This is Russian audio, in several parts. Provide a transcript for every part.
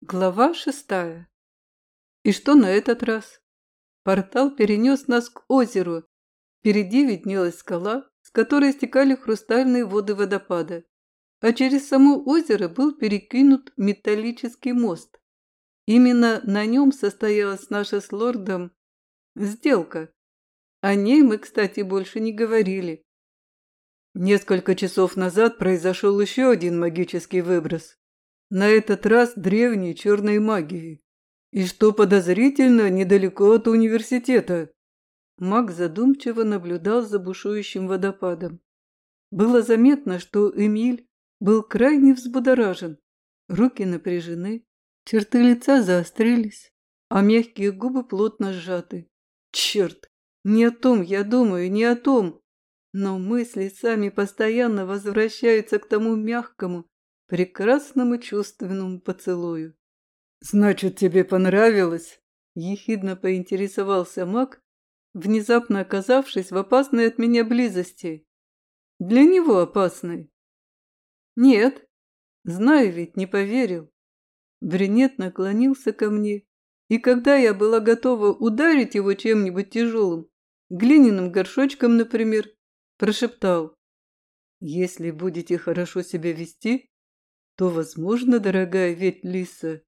Глава шестая. И что на этот раз? Портал перенес нас к озеру. Впереди виднелась скала, с которой стекали хрустальные воды водопада. А через само озеро был перекинут металлический мост. Именно на нем состоялась наша с лордом сделка. О ней мы, кстати, больше не говорили. Несколько часов назад произошел еще один магический выброс. На этот раз древней черной магии. И что подозрительно, недалеко от университета. Маг задумчиво наблюдал за бушующим водопадом. Было заметно, что Эмиль был крайне взбудоражен. Руки напряжены, черты лица заострились, а мягкие губы плотно сжаты. Черт! Не о том я думаю, не о том. Но мысли сами постоянно возвращаются к тому мягкому, прекрасному чувственному поцелую. «Значит, тебе понравилось?» – ехидно поинтересовался маг, внезапно оказавшись в опасной от меня близости. «Для него опасной». «Нет, знаю ведь, не поверил». Брюнет наклонился ко мне, и когда я была готова ударить его чем-нибудь тяжелым, глиняным горшочком, например, прошептал. «Если будете хорошо себя вести, то, возможно, дорогая ведь Лиса,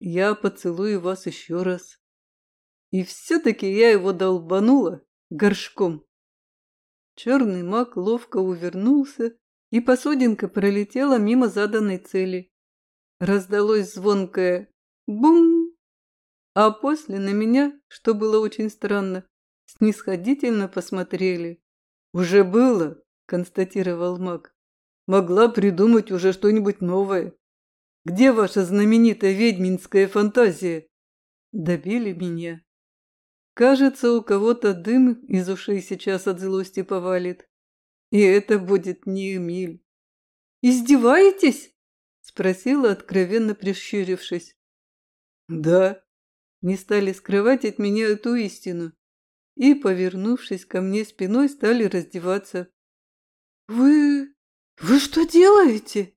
я поцелую вас еще раз. И все-таки я его долбанула горшком. Черный маг ловко увернулся, и посудинка пролетела мимо заданной цели. Раздалось звонкое «бум!», а после на меня, что было очень странно, снисходительно посмотрели. «Уже было», — констатировал маг. Могла придумать уже что-нибудь новое. Где ваша знаменитая ведьминская фантазия? Добили меня. Кажется, у кого-то дым из ушей сейчас от злости повалит. И это будет не Эмиль. «Издеваетесь?» – спросила, откровенно прищурившись. «Да». Не стали скрывать от меня эту истину. И, повернувшись ко мне спиной, стали раздеваться. «Вы «Вы что делаете?»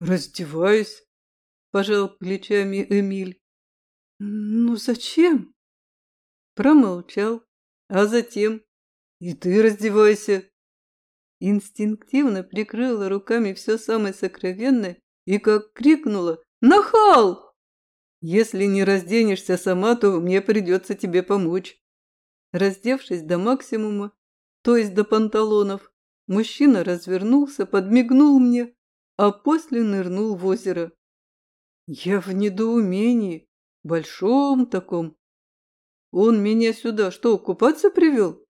«Раздеваюсь», – пожал плечами Эмиль. «Ну зачем?» Промолчал, а затем «И ты раздевайся». Инстинктивно прикрыла руками все самое сокровенное и как крикнула «Нахал!» «Если не разденешься сама, то мне придется тебе помочь». Раздевшись до максимума, то есть до панталонов, Мужчина развернулся, подмигнул мне, а после нырнул в озеро. Я в недоумении, большом таком. Он меня сюда что, купаться привел?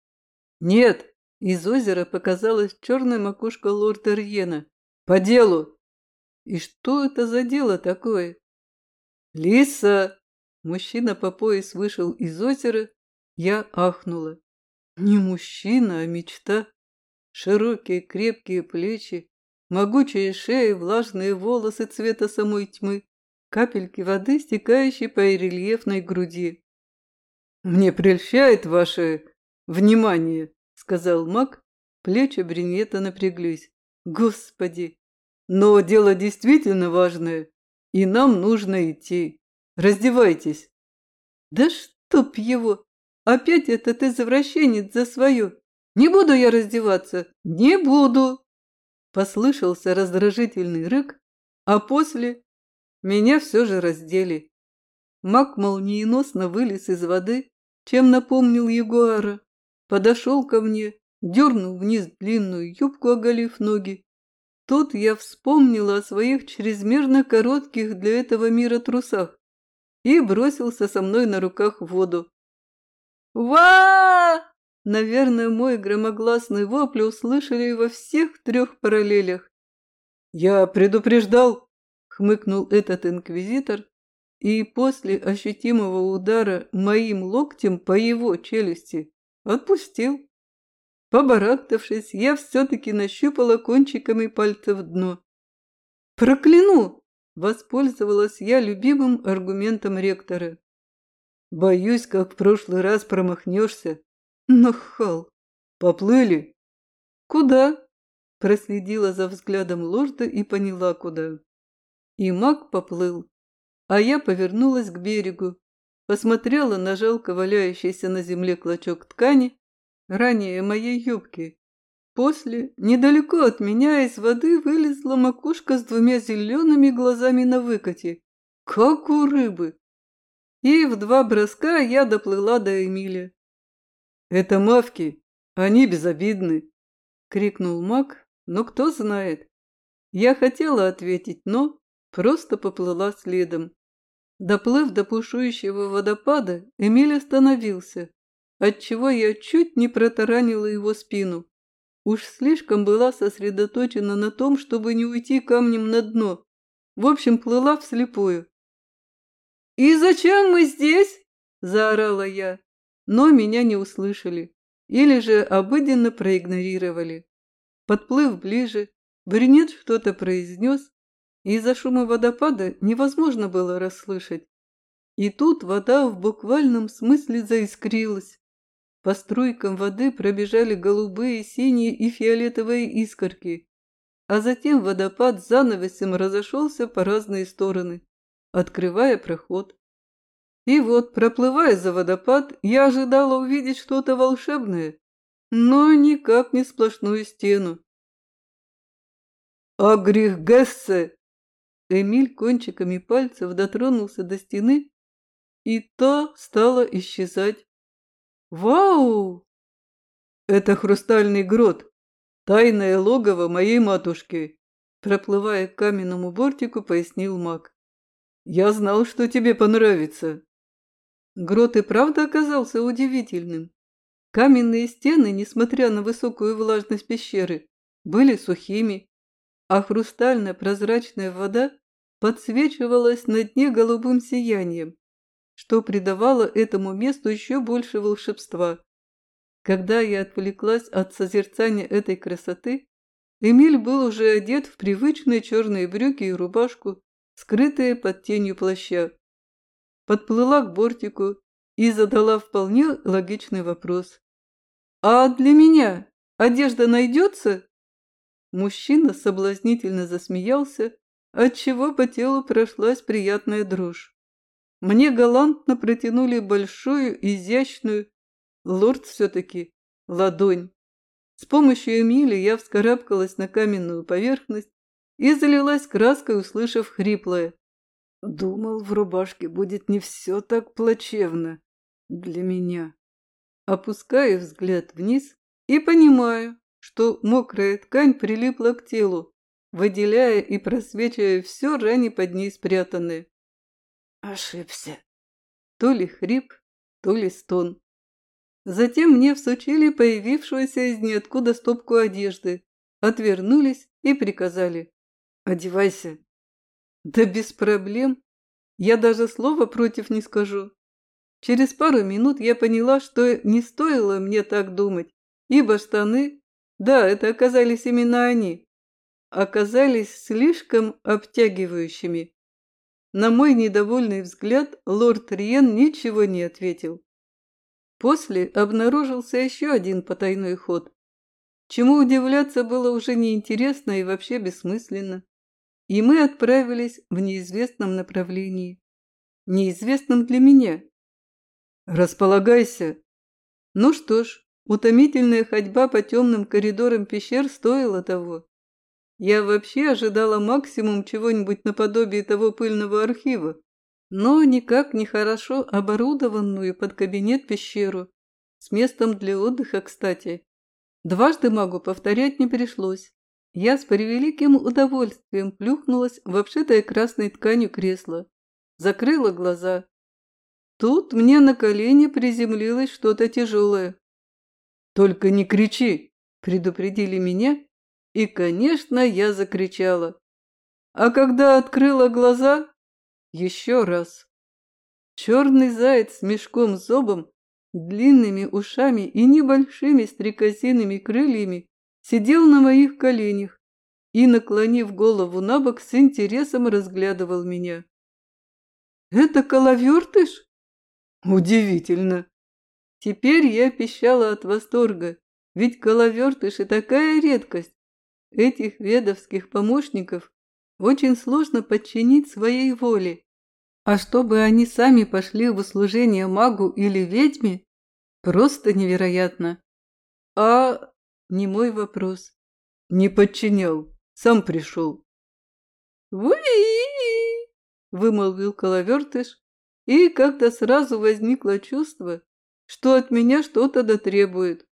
Нет, из озера показалась черная макушка лорда Рьена. По делу. И что это за дело такое? Лиса! Мужчина по пояс вышел из озера. Я ахнула. Не мужчина, а мечта. Широкие крепкие плечи, могучая шея, влажные волосы цвета самой тьмы, капельки воды, стекающие по рельефной груди. «Мне прельщает ваше внимание», — сказал маг. Плечи бринета напряглись. «Господи! Но дело действительно важное, и нам нужно идти. Раздевайтесь». «Да чтоб его! Опять этот извращенец за свое! Не буду я раздеваться! Не буду!» Послышался раздражительный рык, а после меня все же раздели. Мак молниеносно вылез из воды, чем напомнил Ягуара. Подошел ко мне, дернул вниз длинную юбку, оголив ноги. Тут я вспомнила о своих чрезмерно коротких для этого мира трусах и бросился со мной на руках в воду. «Ва!» Наверное, мой громогласный вопль услышали во всех трех параллелях. «Я предупреждал!» — хмыкнул этот инквизитор, и после ощутимого удара моим локтем по его челюсти отпустил. Побарахтавшись, я все-таки нащупала кончиками пальцев дно. «Прокляну!» — воспользовалась я любимым аргументом ректора. «Боюсь, как в прошлый раз промахнешься», Нахал. Поплыли? Куда? Проследила за взглядом лорда и поняла, куда. И маг поплыл. А я повернулась к берегу, посмотрела на жалко валяющийся на земле клочок ткани, ранее моей юбки. После, недалеко от меня из воды вылезла макушка с двумя зелеными глазами на выкате, как у рыбы. И в два броска я доплыла до Эмиля. «Это мавки, они безобидны!» — крикнул маг, но кто знает. Я хотела ответить, но просто поплыла следом. Доплыв до пушующего водопада, Эмиль остановился, отчего я чуть не протаранила его спину. Уж слишком была сосредоточена на том, чтобы не уйти камнем на дно. В общем, плыла вслепую. «И зачем мы здесь?» – заорала я, но меня не услышали или же обыденно проигнорировали. Подплыв ближе, брюнет что-то произнес, и из-за шума водопада невозможно было расслышать. И тут вода в буквальном смысле заискрилась. По струйкам воды пробежали голубые, синие и фиолетовые искорки, а затем водопад занавесем разошелся по разные стороны, открывая проход. И вот, проплывая за водопад, я ожидала увидеть что-то волшебное, но никак не сплошную стену. «Агрих Гессе!» Эмиль кончиками пальцев дотронулся до стены, и та стала исчезать. «Вау!» «Это хрустальный грот, тайное логово моей матушки», проплывая к каменному бортику, пояснил маг. «Я знал, что тебе понравится». Грот и правда оказался удивительным. Каменные стены, несмотря на высокую влажность пещеры, были сухими, а хрустально-прозрачная вода подсвечивалась на дне голубым сиянием, что придавало этому месту еще больше волшебства. Когда я отвлеклась от созерцания этой красоты, Эмиль был уже одет в привычные черные брюки и рубашку, скрытые под тенью плаща. Подплыла к бортику и задала вполне логичный вопрос. «А для меня одежда найдется?» Мужчина соблазнительно засмеялся, отчего по телу прошлась приятная дрожь. Мне галантно протянули большую, изящную, лорд все-таки, ладонь. С помощью Эмили я вскарабкалась на каменную поверхность и залилась краской, услышав хриплое. Думал, в рубашке будет не все так плачевно для меня. Опускаю взгляд вниз и понимаю, что мокрая ткань прилипла к телу, выделяя и просвечивая все ранее под ней спрятанное. Ошибся. То ли хрип, то ли стон. Затем мне всучили появившуюся из ниоткуда стопку одежды, отвернулись и приказали «Одевайся». Да без проблем. Я даже слова против не скажу. Через пару минут я поняла, что не стоило мне так думать, ибо штаны да, это оказались именно они. Оказались слишком обтягивающими. На мой недовольный взгляд лорд Риен ничего не ответил. После обнаружился еще один потайной ход. Чему удивляться было уже неинтересно и вообще бессмысленно. И мы отправились в неизвестном направлении. Неизвестном для меня. «Располагайся!» Ну что ж, Утомительная ходьба по темным коридорам пещер стоила того. Я вообще ожидала максимум чего-нибудь наподобие того пыльного архива, но никак не хорошо оборудованную под кабинет пещеру, с местом для отдыха, кстати. Дважды могу повторять не пришлось. Я с превеликим удовольствием плюхнулась в обшитое красной тканью кресло, закрыла глаза. Тут мне на колени приземлилось что-то тяжелое. «Только не кричи!» – предупредили меня, и, конечно, я закричала. А когда открыла глаза, еще раз. Черный заяц с мешком зобом, длинными ушами и небольшими стрекозиными крыльями сидел на моих коленях и, наклонив голову на бок, с интересом разглядывал меня. «Это коловертыш?» «Удивительно!» Теперь я пищала от восторга, ведь коловертыши такая редкость. Этих ведовских помощников очень сложно подчинить своей воле. А чтобы они сами пошли в услужение магу или ведьме, просто невероятно. А не мой вопрос. Не подчинял, сам пришел. «Вы!» – вымолвил коловертыш, и как-то сразу возникло чувство, что от меня что-то дотребует.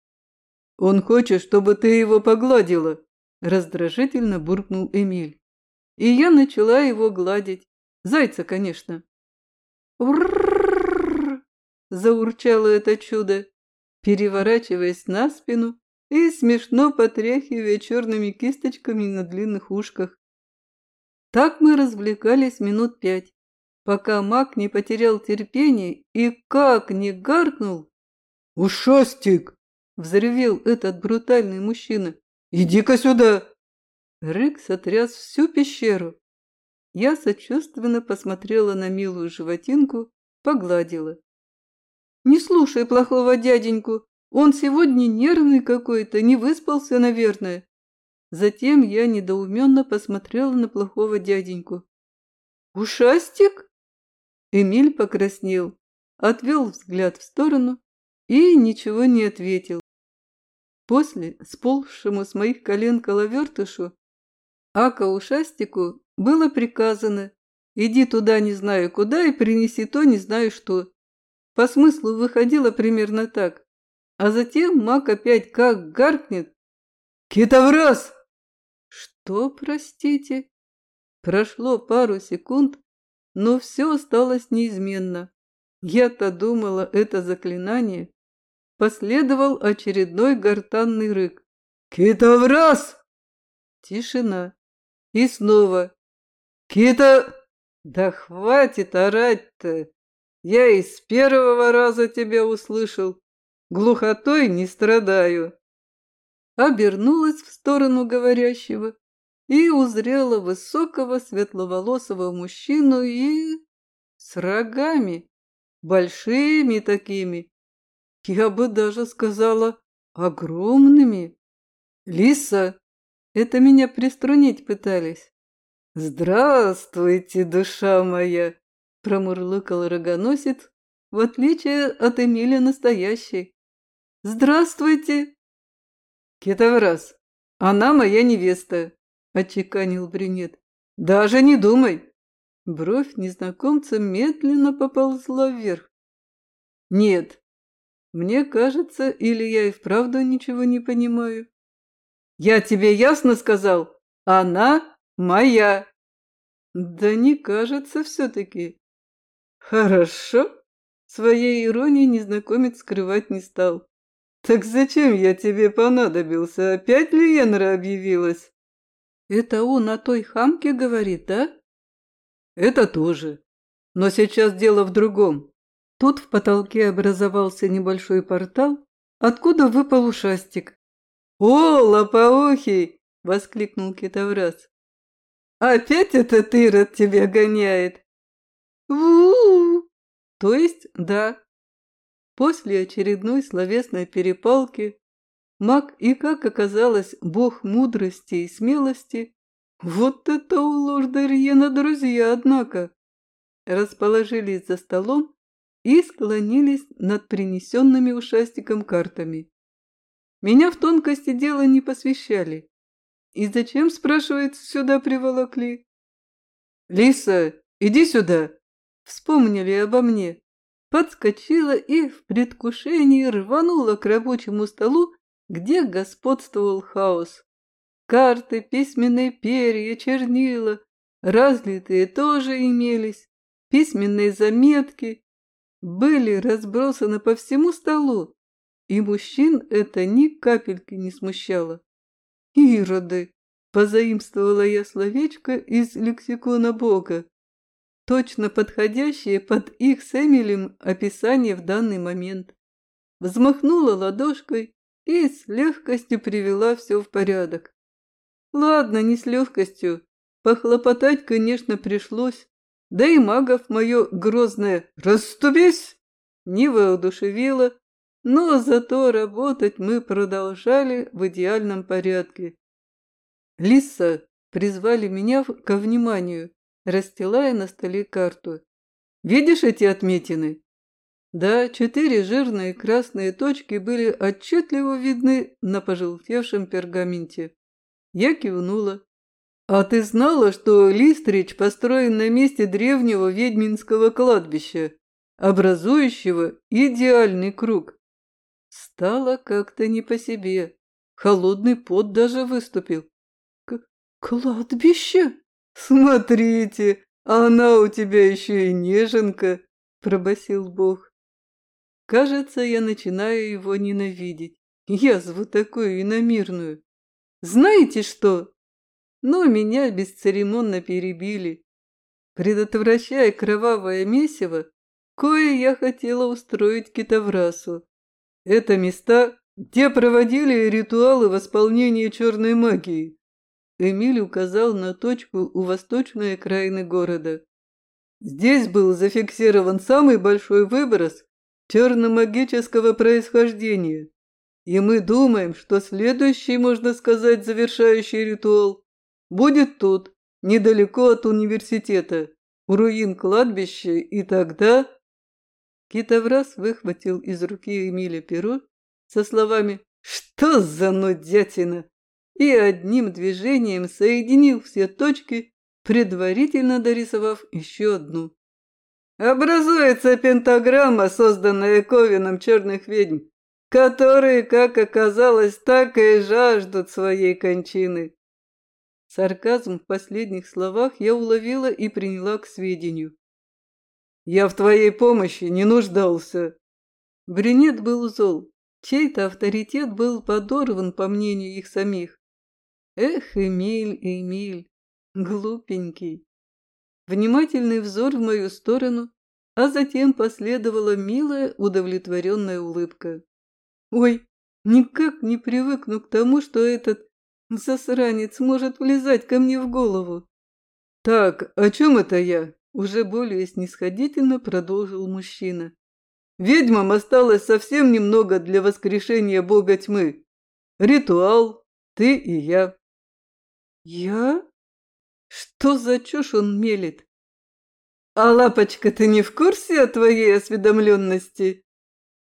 «Он хочет, чтобы ты его погладила», – раздражительно буркнул Эмиль. И я начала его гладить. Зайца, конечно. «Уррррррр!» – заурчало это чудо, переворачиваясь на спину и смешно потряхивая черными кисточками на длинных ушках. Так мы развлекались минут пять, пока маг не потерял терпение и как не гаркнул. «Ушастик!» – взревел этот брутальный мужчина. «Иди-ка сюда!» Рык сотряс всю пещеру. Я сочувственно посмотрела на милую животинку, погладила. «Не слушай плохого дяденьку, он сегодня нервный какой-то, не выспался, наверное. Затем я недоуменно посмотрела на плохого дяденьку. «Ушастик?» Эмиль покраснел, отвел взгляд в сторону и ничего не ответил. После, сползшему с моих колен коловертышу, Ака ушастику было приказано «иди туда не знаю куда и принеси то не знаю что». По смыслу выходило примерно так. А затем маг опять как гаркнет «Китовраз!» Что, простите? Прошло пару секунд, но все осталось неизменно. Я-то думала, это заклинание. Последовал очередной гортанный рык. «Китовраз!» Тишина. И снова. «Кита...» «Да хватит орать-то! Я и с первого раза тебя услышал. Глухотой не страдаю обернулась в сторону говорящего и узрела высокого светловолосого мужчину и... с рогами, большими такими, я бы даже сказала, огромными. Лиса, это меня приструнить пытались. «Здравствуйте, душа моя!» – промурлыкал рогоносец, в отличие от Эмиля настоящий. «Здравствуйте!» «Кетаврас, она моя невеста», – отчеканил брюнет. «Даже не думай!» Бровь незнакомца медленно поползла вверх. «Нет, мне кажется, или я и вправду ничего не понимаю. Я тебе ясно сказал? Она моя!» «Да не кажется все-таки». «Хорошо». Своей иронии незнакомец скрывать не стал. «Так зачем я тебе понадобился? Опять Лиенра объявилась?» «Это он о той хамке говорит, да?» «Это тоже. Но сейчас дело в другом. Тут в потолке образовался небольшой портал, откуда выпал ушастик. «О, лопоухий!» — воскликнул китовраз. «Опять этот Ирод тебя гоняет?» «У-у-у!» «То есть, да, После очередной словесной перепалки маг и, как оказалось, бог мудрости и смелости, вот это у лорда Риена друзья, однако, расположились за столом и склонились над принесенными ушастиком картами. Меня в тонкости дела не посвящали. И зачем, спрашивается, сюда приволокли? «Лиса, иди сюда!» Вспомнили обо мне подскочила и в предвкушении рванула к рабочему столу, где господствовал хаос. Карты, письменные перья, чернила, разлитые тоже имелись, письменные заметки были разбросаны по всему столу, и мужчин это ни капельки не смущало. «Ироды!» – позаимствовала я словечко из лексикона Бога точно подходящее под их с Эмилем описание в данный момент. Взмахнула ладошкой и с легкостью привела все в порядок. Ладно, не с легкостью. Похлопотать, конечно, пришлось. Да и магов мое грозное «Раступись!» не воодушевило, но зато работать мы продолжали в идеальном порядке. Лиса призвали меня ко вниманию расстилая на столе карту. Видишь эти отметины? Да, четыре жирные красные точки были отчетливо видны на пожелтевшем пергаменте. Я кивнула. А ты знала, что Листрич построен на месте древнего ведьминского кладбища, образующего идеальный круг? Стало как-то не по себе. Холодный пот даже выступил. «Кладбище? Смотрите, она у тебя еще и неженка!» – пробасил Бог. Кажется, я начинаю его ненавидеть. Язву такую иномирную. Знаете что? Но меня бесцеремонно перебили. Предотвращая кровавое месиво, кое я хотела устроить китоврасу. Это места, где проводили ритуалы восполнения черной магии. Эмиль указал на точку у восточной окраины города. Здесь был зафиксирован самый большой выброс черномагического происхождения. И мы думаем, что следующий, можно сказать, завершающий ритуал будет тут, недалеко от университета, у руин кладбища, и тогда... Китоврас выхватил из руки Эмиля перо со словами «Что за нудятина?» И одним движением соединил все точки, предварительно дорисовав еще одну. Образуется пентаграмма, созданная Ковином черных ведьм, которые, как оказалось, так и жаждут своей кончины. Сарказм в последних словах я уловила и приняла к сведению. «Я в твоей помощи не нуждался». Брюнет был зол. Чей-то авторитет был подорван, по мнению их самих. Эх, Эмиль, Эмиль, глупенький. Внимательный взор в мою сторону, а затем последовала милая удовлетворенная улыбка. Ой, никак не привыкну к тому, что этот засранец может влезать ко мне в голову. Так, о чем это я? Уже более снисходительно продолжил мужчина. Ведьмам осталось совсем немного для воскрешения бога тьмы. Ритуал, ты и я. Я? Что за чушь он мелет? А лапочка, ты не в курсе о твоей осведомленности?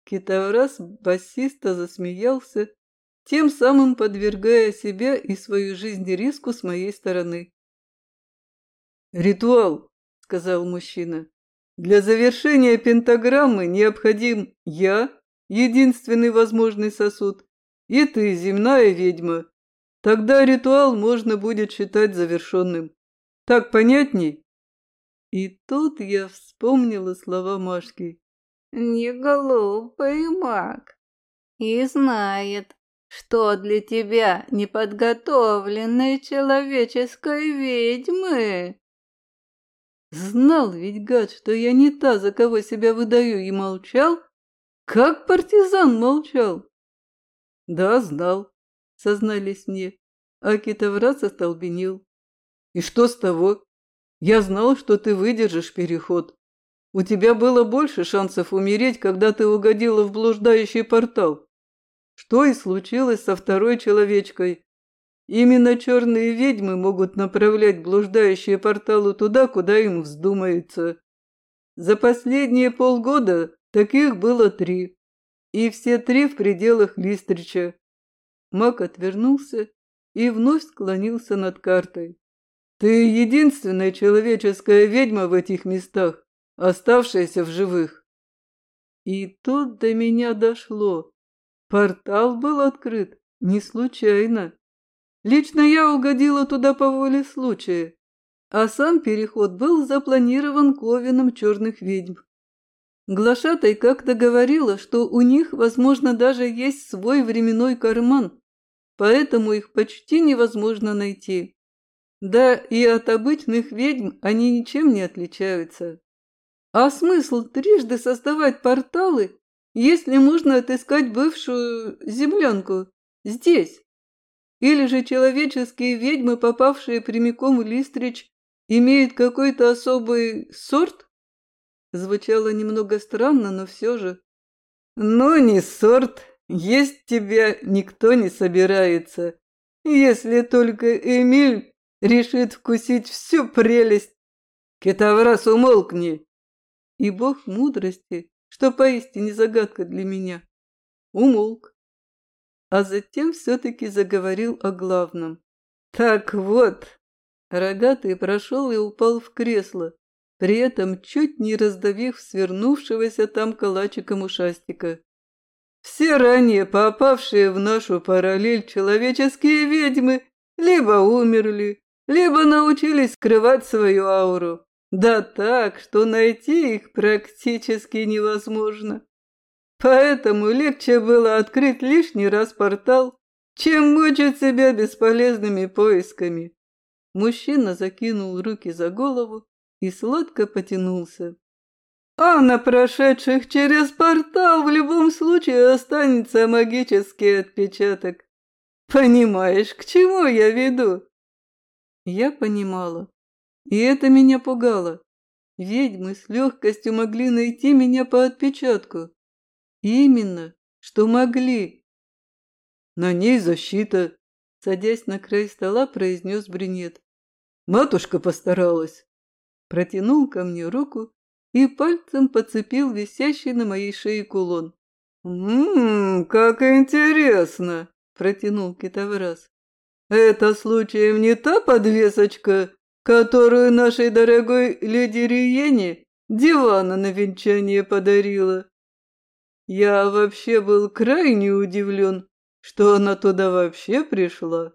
Китаврас басиста засмеялся, тем самым подвергая себя и свою жизнь риску с моей стороны. «Ритуал», — сказал мужчина. «Для завершения пентаграммы необходим я, единственный возможный сосуд, и ты, земная ведьма. Тогда ритуал можно будет считать завершенным. Так понятней?» И тут я вспомнила слова Машки. «Не глупый маг и знает, что для тебя неподготовленной человеческой ведьмы». Знал ведь гад, что я не та, за кого себя выдаю, и молчал? Как партизан молчал? Да, знал, сознались мне, а китовраз остолбенел. И что с того? Я знал, что ты выдержишь переход. У тебя было больше шансов умереть, когда ты угодила в блуждающий портал. Что и случилось со второй человечкой. Именно черные ведьмы могут направлять блуждающие порталы туда, куда им вздумается. За последние полгода таких было три. И все три в пределах Листрича. Мак отвернулся и вновь склонился над картой. Ты единственная человеческая ведьма в этих местах, оставшаяся в живых. И тут до меня дошло. Портал был открыт не случайно. Лично я угодила туда по воле случая, а сам переход был запланирован Ковином черных ведьм. Глашатай как-то говорила, что у них, возможно, даже есть свой временной карман, поэтому их почти невозможно найти. Да и от обычных ведьм они ничем не отличаются. А смысл трижды создавать порталы, если можно отыскать бывшую землянку здесь? Или же человеческие ведьмы, попавшие прямиком в Листрич, имеют какой-то особый сорт? Звучало немного странно, но все же. Ну, не сорт, есть тебя никто не собирается, если только Эмиль решит вкусить всю прелесть. Китаврас, умолкни. и бог мудрости, что поистине загадка для меня, умолк, а затем все-таки заговорил о главном. Так вот, рогатый прошел и упал в кресло, при этом чуть не раздавив свернувшегося там калачиком ушастика. Все ранее попавшие в нашу параллель человеческие ведьмы либо умерли, либо научились скрывать свою ауру. Да так, что найти их практически невозможно. Поэтому легче было открыть лишний раз портал, чем мучить себя бесполезными поисками. Мужчина закинул руки за голову и сладко потянулся. А на прошедших через портал в любом случае останется магический отпечаток. Понимаешь, к чему я веду? Я понимала. И это меня пугало. Ведьмы с легкостью могли найти меня по отпечатку. Именно, что могли. На ней защита, садясь на край стола, произнес брюнет. Матушка постаралась. Протянул ко мне руку и пальцем подцепил висящий на моей шее кулон. «Ммм, как интересно!» – протянул китовраз. «Это случаем не та подвесочка, которую нашей дорогой леди Риене дивана на венчание подарила?» Я вообще был крайне удивлен, что она туда вообще пришла.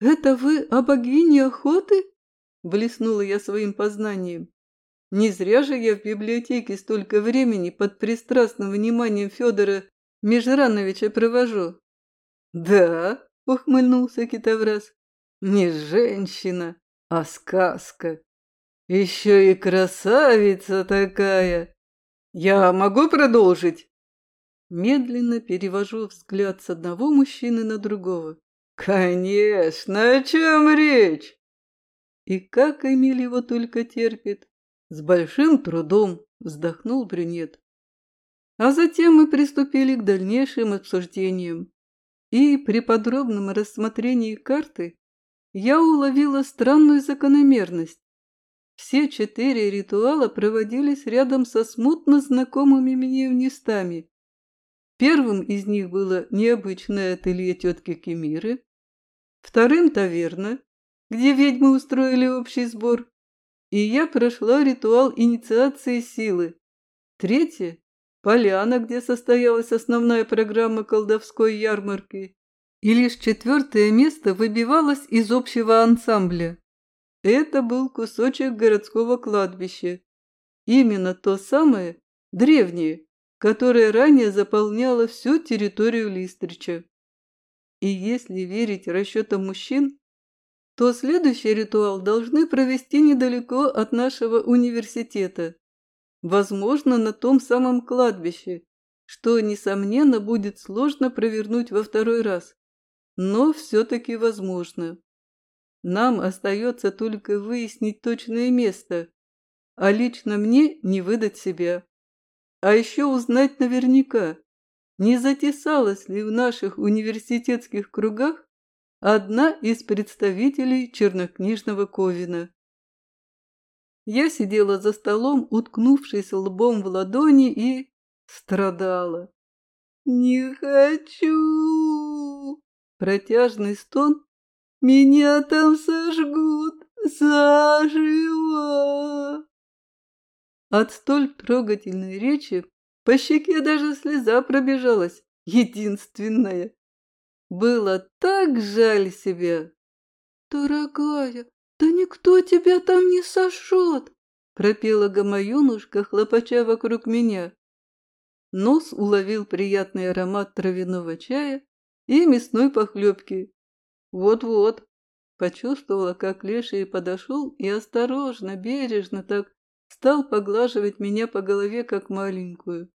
«Это вы о богине охоты?» – блеснула я своим познанием. Не зря же я в библиотеке столько времени под пристрастным вниманием Федора Межрановича провожу. Да, ухмыльнулся Китовраз, не женщина, а сказка. Еще и красавица такая. Я могу продолжить? Медленно перевожу взгляд с одного мужчины на другого. Конечно, о чем речь? И как Эмиль его только терпит. С большим трудом вздохнул брюнет. А затем мы приступили к дальнейшим обсуждениям. И при подробном рассмотрении карты я уловила странную закономерность. Все четыре ритуала проводились рядом со смутно знакомыми мне местами. Первым из них было необычное ателье тетки Кемиры, вторым – таверна, где ведьмы устроили общий сбор, и я прошла ритуал инициации силы. Третье – поляна, где состоялась основная программа колдовской ярмарки. И лишь четвертое место выбивалось из общего ансамбля. Это был кусочек городского кладбища. Именно то самое, древнее, которое ранее заполняло всю территорию Листрича. И если верить расчетам мужчин, то следующий ритуал должны провести недалеко от нашего университета. Возможно, на том самом кладбище, что, несомненно, будет сложно провернуть во второй раз. Но все-таки возможно. Нам остается только выяснить точное место, а лично мне не выдать себя. А еще узнать наверняка, не затесалась ли в наших университетских кругах одна из представителей чернокнижного Ковина. Я сидела за столом, уткнувшись лбом в ладони, и страдала. «Не хочу!» Протяжный стон. «Меня там сожгут заживо!» От столь трогательной речи по щеке даже слеза пробежалась, единственная. Было так жаль себя. «Дорогая, да никто тебя там не сожжет!» пропела гамаюнушка, хлопача вокруг меня. Нос уловил приятный аромат травяного чая и мясной похлебки. Вот-вот. Почувствовала, как леший подошел и осторожно, бережно так стал поглаживать меня по голове, как маленькую.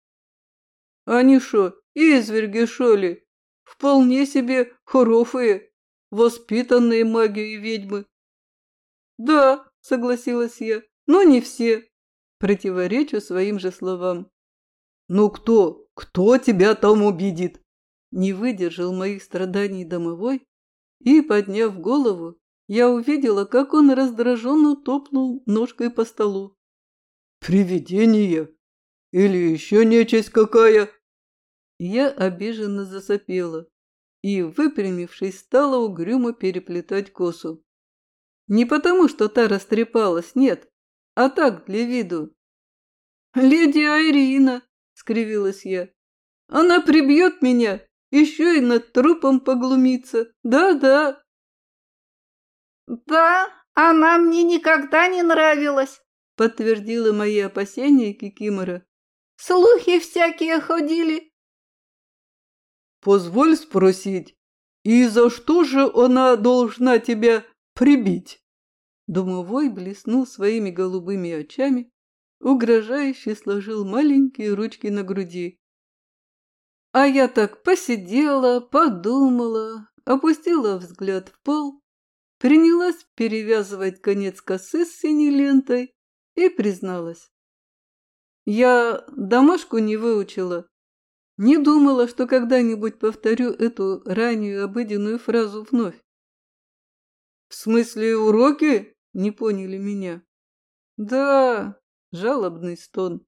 «Они шо, изверги, шо ли?» Вполне себе хорофые, воспитанные магией ведьмы. Да, согласилась я, но не все. Противоречу своим же словам. Ну кто, кто тебя там убедит? Не выдержал моих страданий домовой и, подняв голову, я увидела, как он раздраженно топнул ножкой по столу. Привидение? Или еще нечисть какая?» Я обиженно засопела и, выпрямившись, стала угрюмо переплетать косу. Не потому, что та растрепалась, нет, а так, для виду. «Леди Айрина!» — скривилась я. «Она прибьет меня, еще и над трупом поглумится. Да-да!» «Да, она мне никогда не нравилась!» — подтвердила мои опасения Кикимора. «Слухи всякие ходили, Позволь спросить, и за что же она должна тебя прибить?» Домовой блеснул своими голубыми очами, угрожающе сложил маленькие ручки на груди. А я так посидела, подумала, опустила взгляд в пол, принялась перевязывать конец косы с синей лентой и призналась. Я домашку не выучила, не думала, что когда-нибудь повторю эту раннюю обыденную фразу вновь. «В смысле уроки?» – не поняли меня. «Да», – жалобный стон.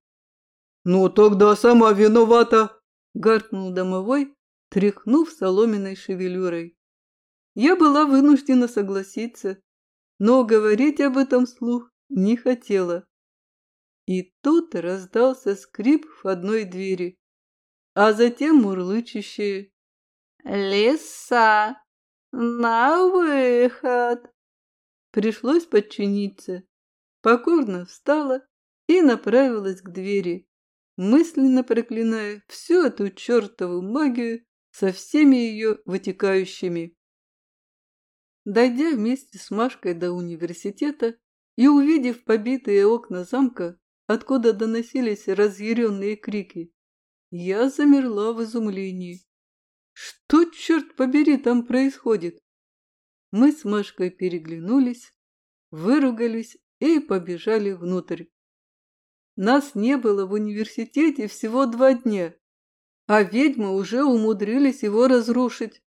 «Ну, тогда сама виновата!» – гаркнул домовой, тряхнув соломенной шевелюрой. Я была вынуждена согласиться, но говорить об этом слух не хотела. И тут раздался скрип входной двери а затем мурлычущие «Лиса, на выход!» Пришлось подчиниться. Покорно встала и направилась к двери, мысленно проклиная всю эту чертову магию со всеми ее вытекающими. Дойдя вместе с Машкой до университета и увидев побитые окна замка, откуда доносились разъяренные крики, я замерла в изумлении. Что, черт побери, там происходит? Мы с Машкой переглянулись, выругались и побежали внутрь. Нас не было в университете всего два дня, а ведьмы уже умудрились его разрушить.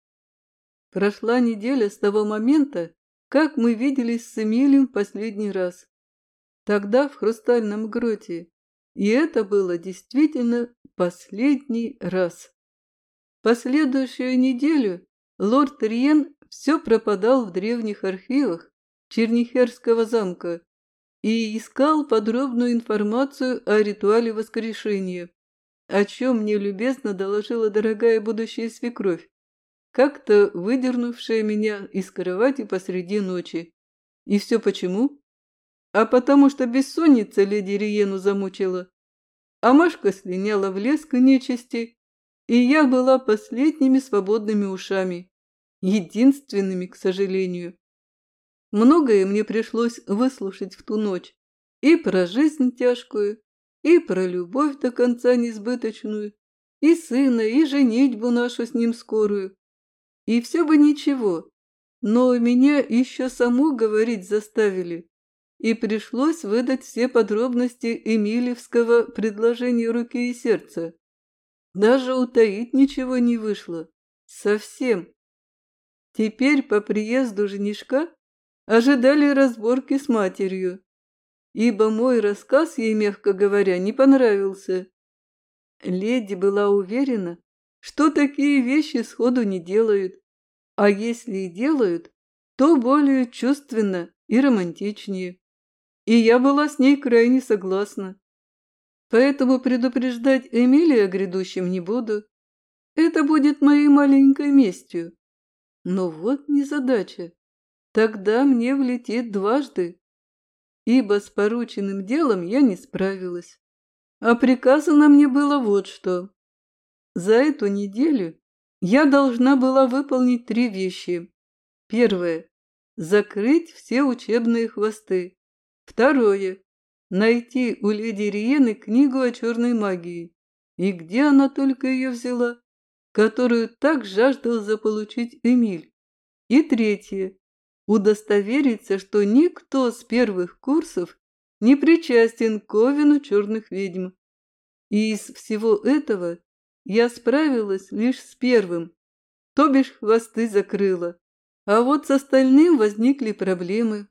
Прошла неделя с того момента, как мы виделись с Эмилием последний раз. Тогда в Хрустальном гроте. И это было действительно последний раз. Последующую неделю лорд Риен все пропадал в древних архивах Чернихерского замка и искал подробную информацию о ритуале воскрешения, о чем мне любезно доложила дорогая будущая свекровь, как-то выдернувшая меня из кровати посреди ночи. И все почему? А потому что бессонница леди Риену замучила. А Машка слиняла в лес к нечисти, и я была последними свободными ушами, единственными, к сожалению. Многое мне пришлось выслушать в ту ночь, и про жизнь тяжкую, и про любовь до конца несбыточную, и сына, и женитьбу нашу с ним скорую. И все бы ничего, но меня еще саму говорить заставили и пришлось выдать все подробности Эмилевского предложения руки и сердца. Даже утаить ничего не вышло. Совсем. Теперь по приезду женишка ожидали разборки с матерью, ибо мой рассказ ей, мягко говоря, не понравился. Леди была уверена, что такие вещи сходу не делают, а если и делают, то более чувственно и романтичнее и я была с ней крайне согласна. Поэтому предупреждать Эмилия о грядущем не буду. Это будет моей маленькой местью. Но вот незадача. Тогда мне влетит дважды, ибо с порученным делом я не справилась. А приказано мне было вот что. За эту неделю я должна была выполнить три вещи. Первое – закрыть все учебные хвосты. Второе. Найти у леди Риены книгу о черной магии. И где она только ее взяла, которую так жаждал заполучить Эмиль. И третье. Удостовериться, что никто с первых курсов не причастен к Овину черных ведьм. И из всего этого я справилась лишь с первым, то бишь хвосты закрыла. А вот с остальным возникли проблемы.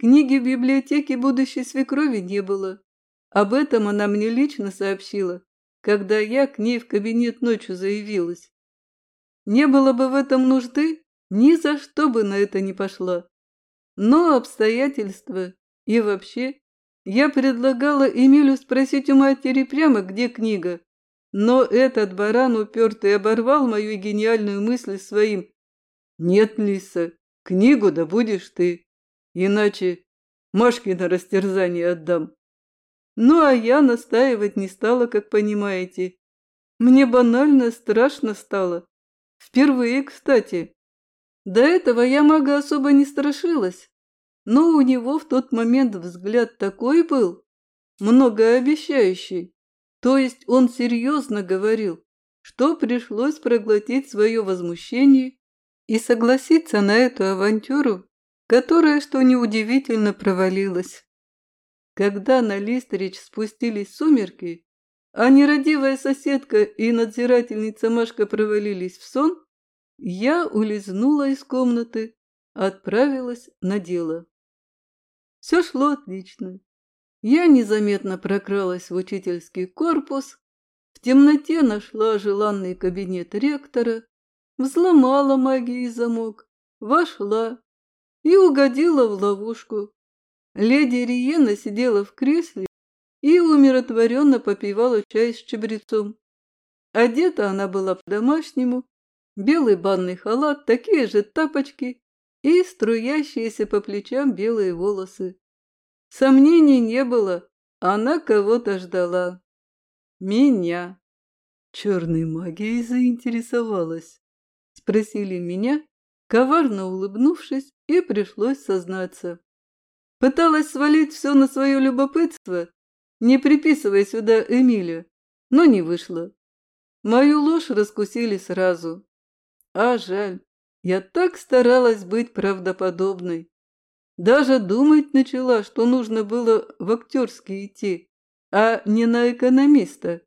Книги в библиотеке будущей свекрови не было, Об этом она мне лично сообщила, когда я к ней в кабинет ночью заявилась. Не было бы в этом нужды, ни за что бы на это не пошла. Но обстоятельства и вообще я предлагала Эмилю спросить у матери прямо, где книга. Но этот баран упертый оборвал мою гениальную мысль своим. «Нет, Лиса, книгу да будешь ты, иначе Машке на растерзание отдам». Ну, а я настаивать не стала, как понимаете. Мне банально страшно стало. Впервые, кстати. До этого я мага особо не страшилась, но у него в тот момент взгляд такой был, многообещающий. То есть он серьезно говорил, что пришлось проглотить свое возмущение и согласиться на эту авантюру, которая, что неудивительно, провалилась. Когда на Листрич спустились сумерки, а нерадивая соседка и надзирательница Машка провалились в сон, я улизнула из комнаты, отправилась на дело. Все шло отлично. Я незаметно прокралась в учительский корпус, в темноте нашла желанный кабинет ректора, взломала магией замок, вошла и угодила в ловушку. Леди Риена сидела в кресле и умиротворенно попивала чай с чабрецом. Одета она была по-домашнему, белый банный халат, такие же тапочки и струящиеся по плечам белые волосы. Сомнений не было, она кого-то ждала. Меня. Черной магией заинтересовалась. Спросили меня, коварно улыбнувшись, и пришлось сознаться. Пыталась свалить все на свое любопытство, не приписывая сюда Эмилию, но не вышло. Мою ложь раскусили сразу. А жаль, я так старалась быть правдоподобной. Даже думать начала, что нужно было в актерский идти, а не на экономиста.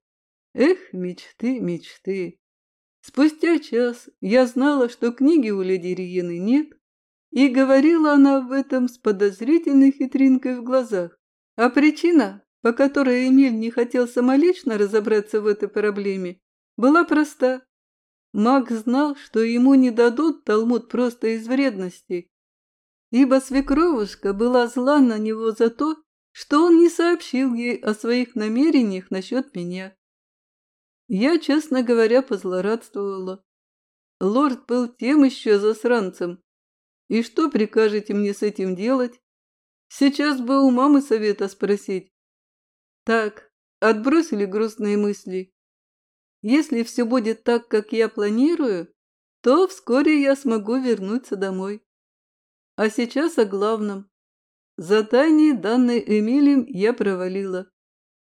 Эх, мечты, мечты. Спустя час я знала, что книги у леди Риены нет, и говорила она об этом с подозрительной хитринкой в глазах. А причина, по которой Эмиль не хотел самолично разобраться в этой проблеме, была проста. Маг знал, что ему не дадут Талмуд просто из вредности, ибо свекровушка была зла на него за то, что он не сообщил ей о своих намерениях насчет меня. Я, честно говоря, позлорадствовала. Лорд был тем еще засранцем. И что прикажете мне с этим делать? Сейчас бы у мамы совета спросить. Так, отбросили грустные мысли. Если все будет так, как я планирую, то вскоре я смогу вернуться домой. А сейчас о главном. Задание, данное Эмилием, я провалила.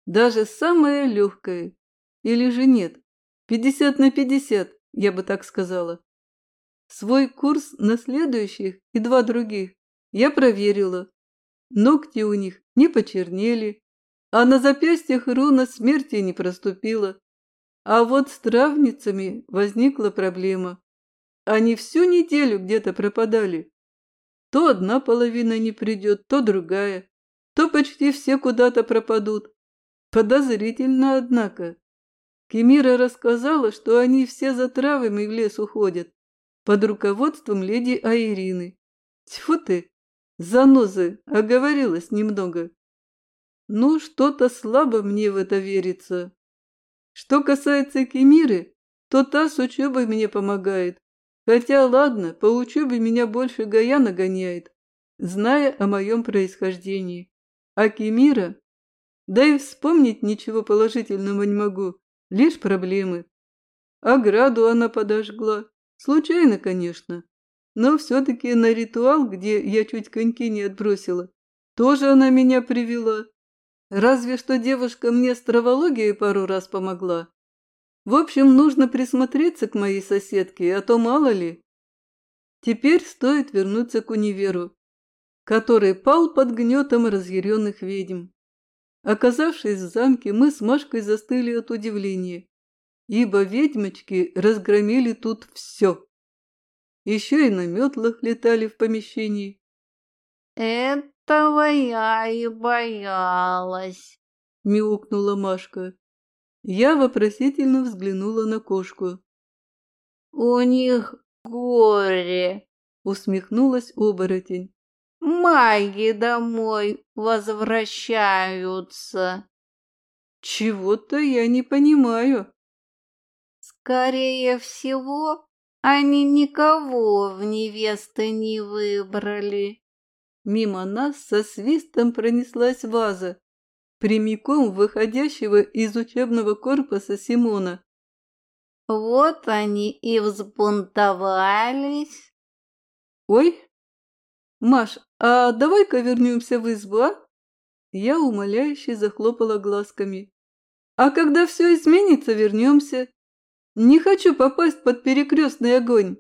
Даже самое легкое. Или же нет? Пятьдесят на пятьдесят, я бы так сказала. Свой курс на следующих и два других я проверила. Ногти у них не почернели, а на запястьях руна смерти не проступила. А вот с травницами возникла проблема. Они всю неделю где-то пропадали. То одна половина не придет, то другая, то почти все куда-то пропадут. Подозрительно, однако. Кемира рассказала, что они все за травами в лес уходят, под руководством леди Айрины. Тьфу ты, занозы, оговорилась немного. Ну, что-то слабо мне в это верится. Что касается Кемиры, то та с учебой мне помогает, Хотя, ладно, по учебе меня больше Гая нагоняет, зная о моем происхождении. А Кемира? Да и вспомнить ничего положительного не могу, лишь проблемы. Ограду она подожгла. Случайно, конечно. Но все-таки на ритуал, где я чуть коньки не отбросила, тоже она меня привела. Разве что девушка мне с пару раз помогла. В общем, нужно присмотреться к моей соседке, а то мало ли. Теперь стоит вернуться к универу, который пал под гнетом разъяренных ведьм. Оказавшись в замке, мы с Машкой застыли от удивления, ибо ведьмочки разгромили тут все. Еще и на метлах летали в помещении. «Этого я и боялась», мяукнула Машка. Я вопросительно взглянула на кошку. «У них горе!» — усмехнулась оборотень. «Маги домой возвращаются!» «Чего-то я не понимаю!» «Скорее всего, они никого в невесты не выбрали!» Мимо нас со свистом пронеслась ваза, прямиком выходящего из учебного корпуса Симона. Вот они и взбунтовались. Ой, Маш, а давай-ка вернемся в избу, а? Я умоляюще захлопала глазками. А когда все изменится, вернемся. Не хочу попасть под перекрестный огонь.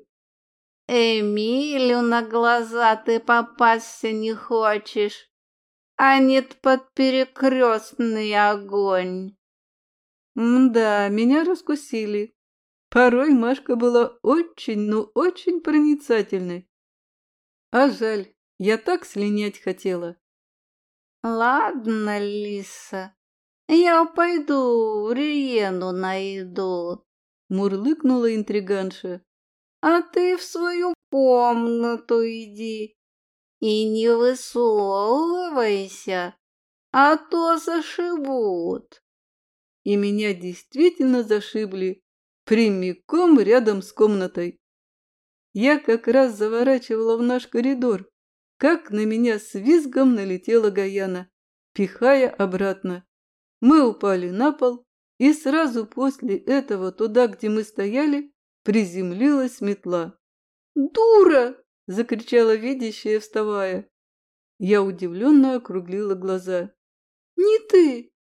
Эмилю на глаза ты попасться не хочешь а нет под перекрестный огонь. Да, меня раскусили. Порой Машка была очень, ну очень проницательной. А жаль, я так слинять хотела. Ладно, Лиса, я пойду Риену найду. Мурлыкнула интриганша. А ты в свою комнату иди и не высовывайся, а то зашибут. И меня действительно зашибли прямиком рядом с комнатой. Я как раз заворачивала в наш коридор, как на меня с визгом налетела Гаяна, пихая обратно. Мы упали на пол, и сразу после этого туда, где мы стояли, приземлилась метла. «Дура!» – закричала видящая, вставая. Я удивленно округлила глаза. «Не ты!»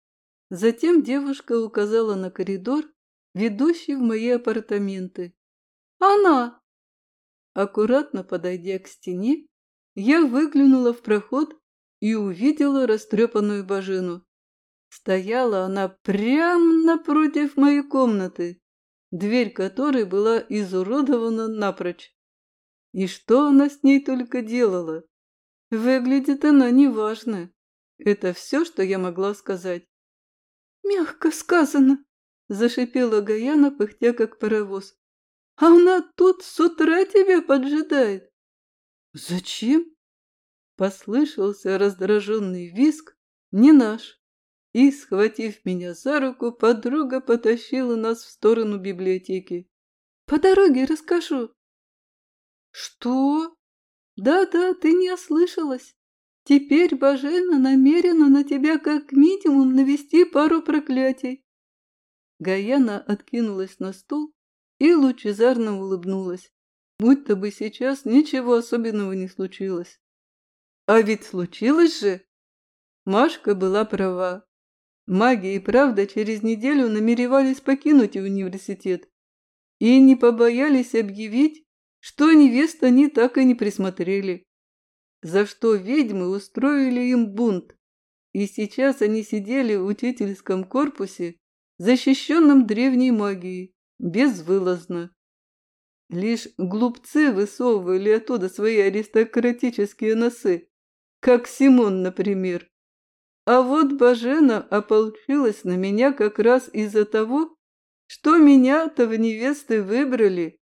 Затем девушка указала на коридор, ведущий в мои апартаменты. «Она!» Аккуратно подойдя к стене, я выглянула в проход и увидела растрепанную божину. Стояла она прямо напротив моей комнаты, дверь которой была изуродована напрочь. И что она с ней только делала? Выглядит она неважно. Это все, что я могла сказать. «Мягко сказано», – зашипела Гаяна, пыхтя как паровоз. «А она тут с утра тебя поджидает». «Зачем?» – послышался раздраженный виск, не наш. И, схватив меня за руку, подруга потащила нас в сторону библиотеки. «По дороге расскажу», «Что?» «Да-да, ты не ослышалась. Теперь Бажена намерена на тебя как минимум навести пару проклятий». Гаяна откинулась на стул и лучезарно улыбнулась, будто бы сейчас ничего особенного не случилось. А ведь случилось же! Машка была права. Маги и правда через неделю намеревались покинуть университет и не побоялись объявить, что невест они так и не присмотрели, за что ведьмы устроили им бунт, и сейчас они сидели в учительском корпусе, защищенном древней магией, безвылазно. Лишь глупцы высовывали оттуда свои аристократические носы, как Симон, например. А вот Бажена ополчилась на меня как раз из-за того, что меня-то в невесты выбрали,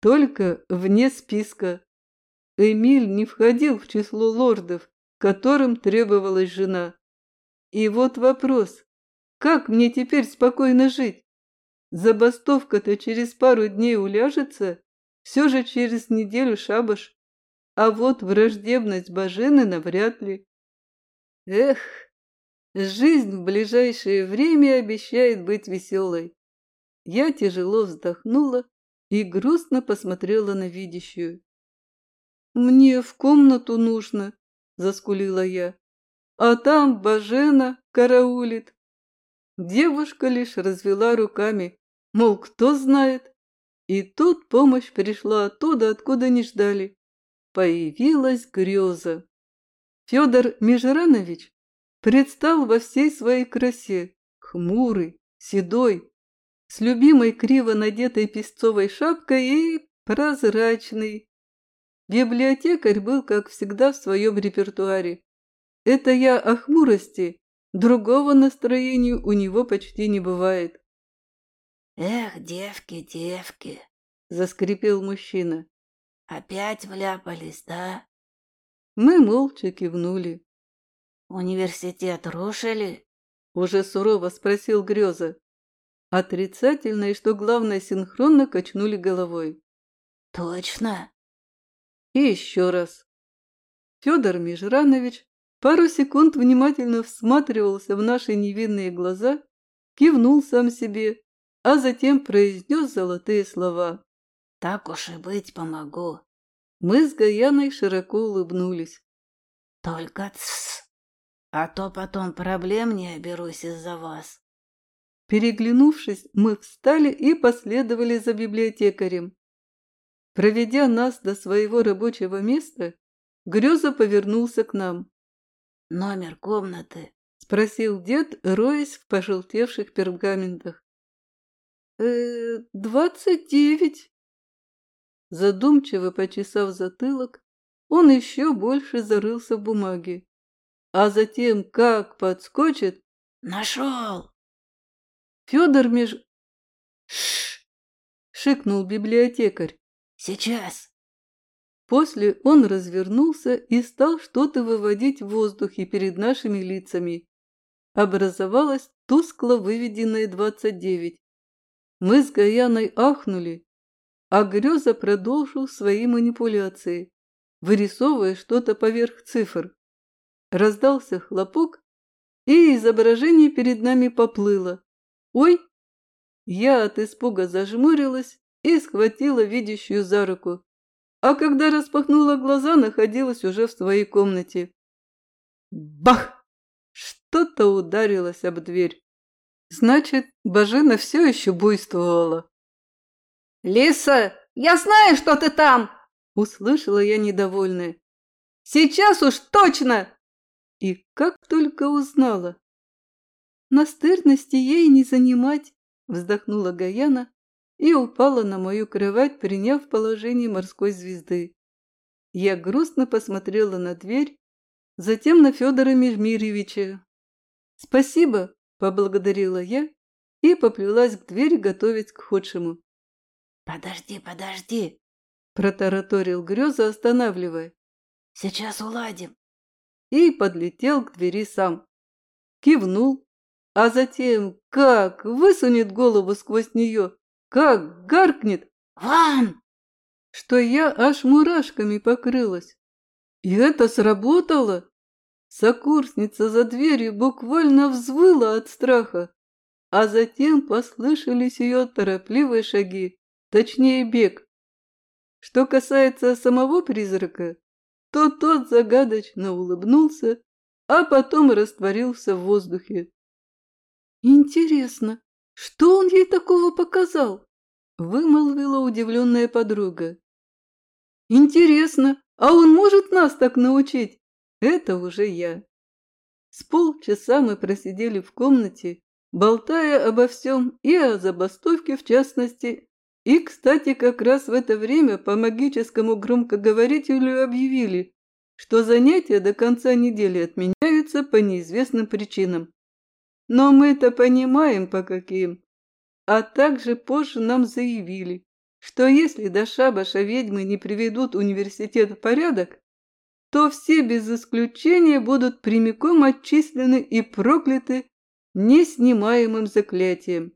только вне списка. Эмиль не входил в число лордов, которым требовалась жена. И вот вопрос, как мне теперь спокойно жить? Забастовка-то через пару дней уляжется, все же через неделю шабаш. А вот враждебность Бажены навряд ли. Эх, жизнь в ближайшее время обещает быть веселой. Я тяжело вздохнула и грустно посмотрела на видящую. «Мне в комнату нужно», – заскулила я. «А там Бажена караулит». Девушка лишь развела руками, мол, кто знает. И тут помощь пришла оттуда, откуда не ждали. Появилась греза. Федор Межранович предстал во всей своей красе, хмурый, седой, с любимой криво надетой песцовой шапкой и прозрачный. Библиотекарь был, как всегда, в своем репертуаре. Это я о хмурости, Другого настроения у него почти не бывает. «Эх, девки, девки!» — заскрипел мужчина. «Опять вляпались, да?» Мы молча кивнули. «Университет рушили?» — уже сурово спросил Греза. Отрицательно и, что главное, синхронно качнули головой. «Точно?» И еще раз. Федор Межранович пару секунд внимательно всматривался в наши невинные глаза, кивнул сам себе, а затем произнес золотые слова. «Так уж и быть, помогу». Мы с Гаяной широко улыбнулись. «Только тссс, а то потом проблем не оберусь из-за вас». Переглянувшись, мы встали и последовали за библиотекарем. Проведя нас до своего рабочего места, Греза повернулся к нам. «Номер комнаты?» – спросил дед, роясь в пожелтевших пергаментах. «Э, двадцать девять». Задумчиво почесав затылок, он еще больше зарылся в бумаге. А затем, как подскочит... «Нашел!» Федор меж... Шш! шикнул библиотекарь. Сейчас. После он развернулся и стал что-то выводить в воздухе перед нашими лицами. Образовалось тускло выведенное двадцать девять. Мы с Гаяной ахнули, а Греза продолжил свои манипуляции, вырисовывая что-то поверх цифр. Раздался хлопок, и изображение перед нами поплыло. «Ой!» Я от испуга зажмурилась и схватила видящую за руку. А когда распахнула глаза, находилась уже в своей комнате. Бах! Что-то ударилось об дверь. Значит, Бажена все еще буйствовала. «Лиса, я знаю, что ты там!» Услышала я недовольная. «Сейчас уж точно!» И как только узнала. Настырности ей не занимать, вздохнула Гаяна и упала на мою кровать, приняв положение морской звезды. Я грустно посмотрела на дверь, затем на Федора Межмирьевича. «Спасибо!» – поблагодарила я и поплелась к двери готовить к худшему. «Подожди, подожди!» – протараторил Греза, останавливая. «Сейчас уладим!» И подлетел к двери сам. Кивнул, а затем как высунет голову сквозь нее, как гаркнет «Ван!», что я аж мурашками покрылась. И это сработало. Сокурсница за дверью буквально взвыла от страха, а затем послышались ее торопливые шаги, точнее бег. Что касается самого призрака, то тот загадочно улыбнулся, а потом растворился в воздухе. «Интересно, что он ей такого показал?» – вымолвила удивленная подруга. «Интересно, а он может нас так научить?» Это уже я. С полчаса мы просидели в комнате, болтая обо всем и о забастовке в частности. И, кстати, как раз в это время по магическому громкоговорителю объявили, что занятия до конца недели отменяются по неизвестным причинам. Но мы-то понимаем, по каким. А также позже нам заявили, что если до шабаша ведьмы не приведут университет в порядок, то все без исключения будут прямиком отчислены и прокляты неснимаемым заклятием.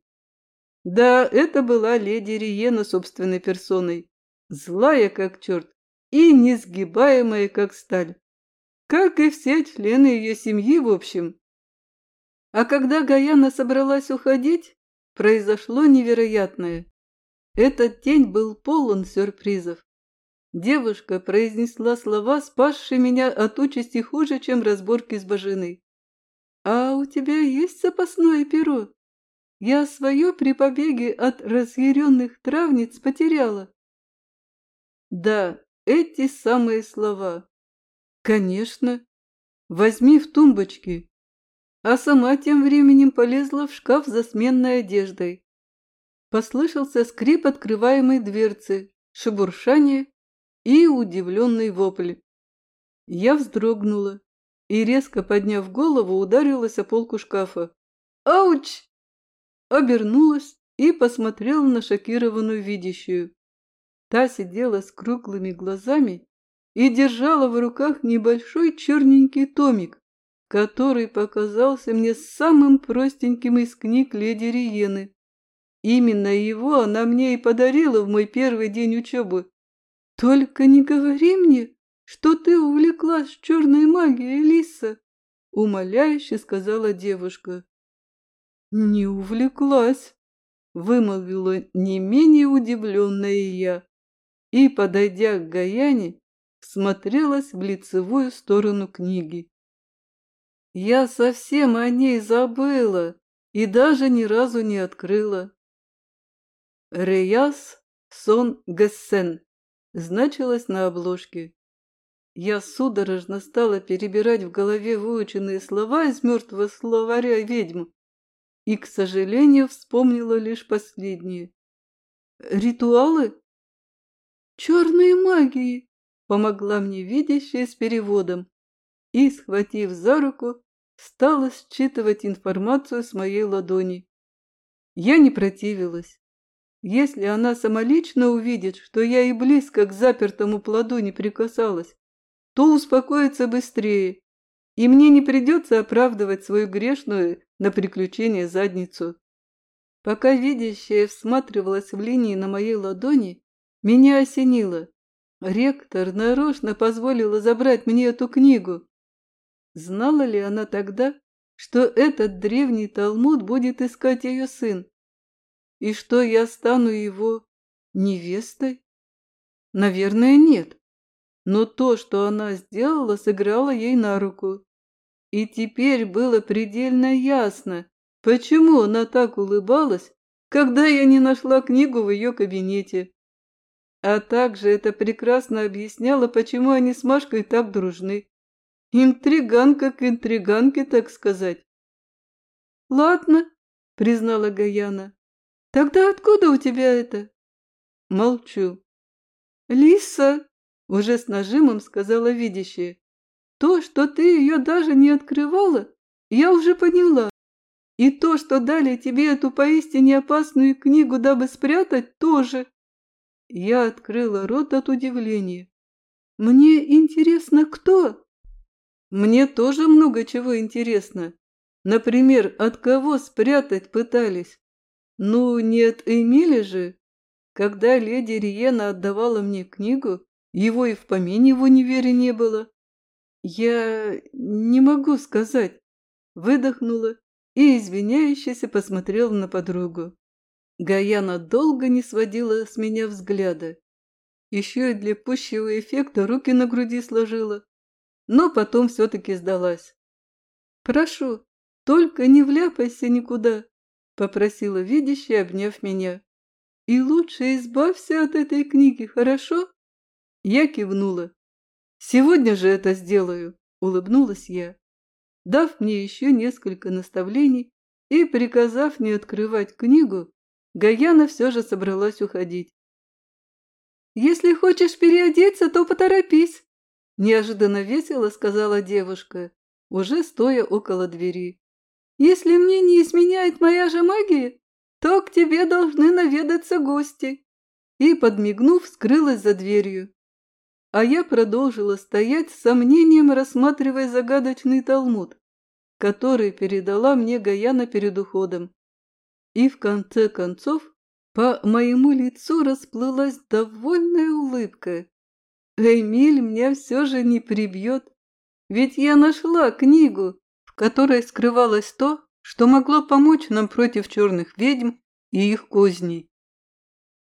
Да, это была леди Риена собственной персоной, злая как черт и несгибаемая как сталь, как и все члены ее семьи в общем. А когда Гаяна собралась уходить, произошло невероятное. Этот день был полон сюрпризов. Девушка произнесла слова, спасшие меня от участи хуже, чем разборки с Божиной. «А у тебя есть запасное перо? Я свое при побеге от разъяренных травниц потеряла». Да, эти самые слова. Конечно. Возьми в тумбочке а сама тем временем полезла в шкаф за сменной одеждой. Послышался скрип открываемой дверцы, шебуршание и удивленный вопль. Я вздрогнула, и, резко подняв голову, ударилась о полку шкафа. «Ауч!» Обернулась и посмотрела на шокированную видящую. Та сидела с круглыми глазами и держала в руках небольшой черненький томик, который показался мне самым простеньким из книг леди Риены. Именно его она мне и подарила в мой первый день учебы. Только не говори мне, что ты увлеклась черной магией, Лиса, умоляюще сказала девушка. Не увлеклась, вымолвила не менее удивленная я и, подойдя к Гаяне, смотрелась в лицевую сторону книги. Я совсем о ней забыла и даже ни разу не открыла. Реяс сон Гессен значилось на обложке. Я судорожно стала перебирать в голове выученные слова из мертвого словаря ведьм и, к сожалению, вспомнила лишь последние. «Ритуалы?» «Черные магии!» — помогла мне видящая с переводом и, схватив за руку, стала считывать информацию с моей ладони. Я не противилась. Если она самолично увидит, что я и близко к запертому плоду не прикасалась, то успокоится быстрее, и мне не придется оправдывать свою грешную на приключение задницу. Пока видящая всматривалась в линии на моей ладони, меня осенило. Ректор нарочно позволила забрать мне эту книгу. Знала ли она тогда, что этот древний Талмуд будет искать ее сын? И что я стану его невестой? Наверное, нет. Но то, что она сделала, сыграло ей на руку. И теперь было предельно ясно, почему она так улыбалась, когда я не нашла книгу в ее кабинете. А также это прекрасно объясняло, почему они с Машкой так дружны. Интриганка к интриганке, так сказать. «Ладно», — признала Гаяна. «Тогда откуда у тебя это?» Молчу. «Лиса!» — уже с нажимом сказала видящая. «То, что ты ее даже не открывала, я уже поняла. И то, что дали тебе эту поистине опасную книгу, дабы спрятать, тоже». Я открыла рот от удивления. «Мне интересно, кто?» «Мне тоже много чего интересно. Например, от кого спрятать пытались?» Ну, нет Эмили же. Когда леди Риена отдавала мне книгу, его и в помине в универе не было. Я не могу сказать. Выдохнула и, извиняющаяся, посмотрела на подругу. Гаяна долго не сводила с меня взгляда. Еще и для пущего эффекта руки на груди сложила. Но потом все-таки сдалась. «Прошу, только не вляпайся никуда», попросила видящая, обняв меня. «И лучше избавься от этой книги, хорошо?» Я кивнула. «Сегодня же это сделаю», — улыбнулась я. Дав мне еще несколько наставлений и приказав не открывать книгу, Гаяна все же собралась уходить. «Если хочешь переодеться, то поторопись», – неожиданно весело сказала девушка, уже стоя около двери. Если мне не изменяет моя же магия, то к тебе должны наведаться гости». И, подмигнув, скрылась за дверью. А я продолжила стоять с сомнением, рассматривая загадочный талмуд, который передала мне Гаяна перед уходом. И в конце концов по моему лицу расплылась довольная улыбка. Эмиль меня все же не прибьет, ведь я нашла книгу, которой скрывалось то, что могло помочь нам против черных ведьм и их козней.